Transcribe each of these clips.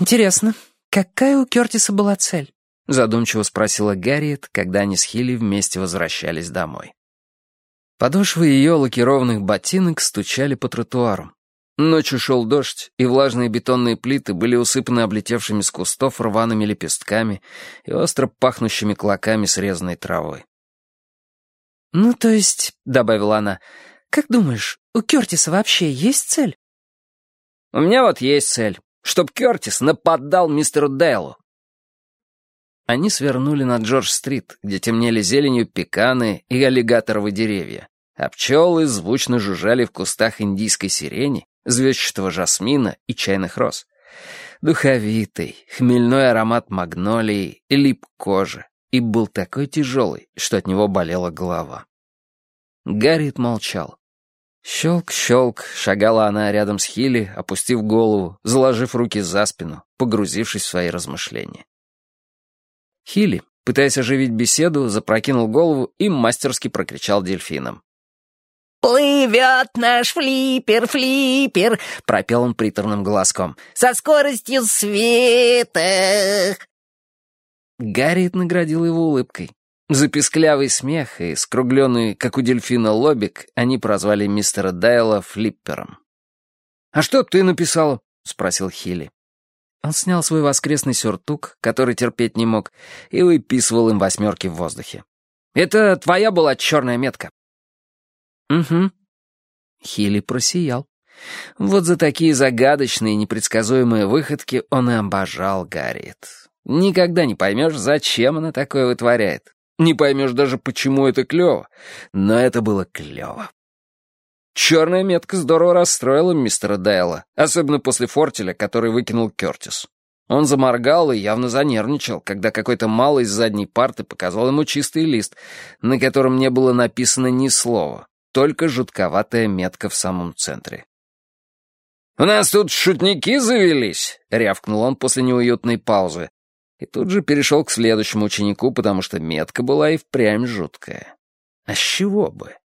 «Интересно, какая у Кертиса была цель?» — задумчиво спросила Гарриет, когда они с Хилли вместе возвращались домой. Подошвы ее лакированных ботинок стучали по тротуару. Ночью шел дождь, и влажные бетонные плиты были усыпаны облетевшими с кустов рваными лепестками и остро пахнущими клоками срезанной травы. «Ну, то есть», — добавила она, — «как думаешь, у Кертиса вообще есть цель?» «У меня вот есть цель чтоб Кертис нападал мистеру Дейлу. Они свернули на Джордж-стрит, где темнели зеленью пеканы и аллигаторовые деревья, а пчелы звучно жужжали в кустах индийской сирени, звездчатого жасмина и чайных роз. Духовитый, хмельной аромат магнолии лип кожи и был такой тяжелый, что от него болела голова. Гарриет молчал. Щелк-щелк, шагала она рядом с Хилли, опустив голову, заложив руки за спину, погрузившись в свои размышления. Хилли, пытаясь оживить беседу, запрокинул голову и мастерски прокричал дельфином. «Плывет наш флиппер, флиппер!» — пропел он приторным голоском. «Со скоростью света!» Гарриет наградил его улыбкой. За писклявый смех и скругленный, как у дельфина, лобик они прозвали мистера Дайла флиппером. «А что ты написала?» — спросил Хилли. Он снял свой воскресный сюртук, который терпеть не мог, и выписывал им восьмерки в воздухе. «Это твоя была черная метка?» «Угу». Хилли просиял. Вот за такие загадочные и непредсказуемые выходки он и обожал Гарриет. Никогда не поймешь, зачем она такое вытворяет. Не поймешь даже, почему это клево. Но это было клево. Черная метка здорово расстроила мистера Дайла, особенно после фортеля, который выкинул Кертис. Он заморгал и явно занервничал, когда какой-то малый из задней парты показал ему чистый лист, на котором не было написано ни слова, только жутковатая метка в самом центре. «У нас тут шутники завелись», — рявкнул он после неуютной паузы, и тут же перешел к следующему ученику, потому что метка была и впрямь жуткая. А с чего бы?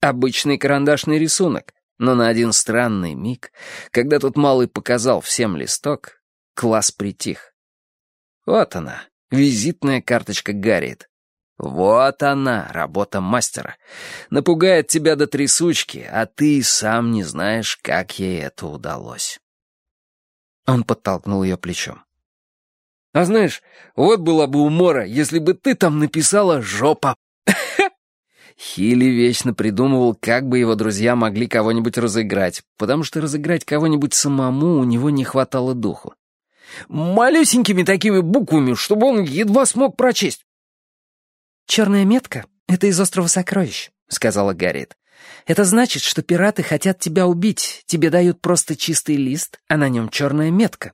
Обычный карандашный рисунок, но на один странный миг, когда тот малый показал всем листок, класс притих. Вот она, визитная карточка Гарриет. Вот она, работа мастера. Напугает тебя до трясучки, а ты и сам не знаешь, как ей это удалось. Он подтолкнул ее плечом. А знаешь, вот была бы умора, если бы ты там написала «жопа». Хилли вечно придумывал, как бы его друзья могли кого-нибудь разыграть, потому что разыграть кого-нибудь самому у него не хватало духу. Малюсенькими такими буквами, чтобы он едва смог прочесть. «Черная метка — это из острова сокровищ», — сказала Гарриет. «Это значит, что пираты хотят тебя убить. Тебе дают просто чистый лист, а на нем черная метка.